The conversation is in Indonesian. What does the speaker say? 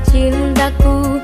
cintaku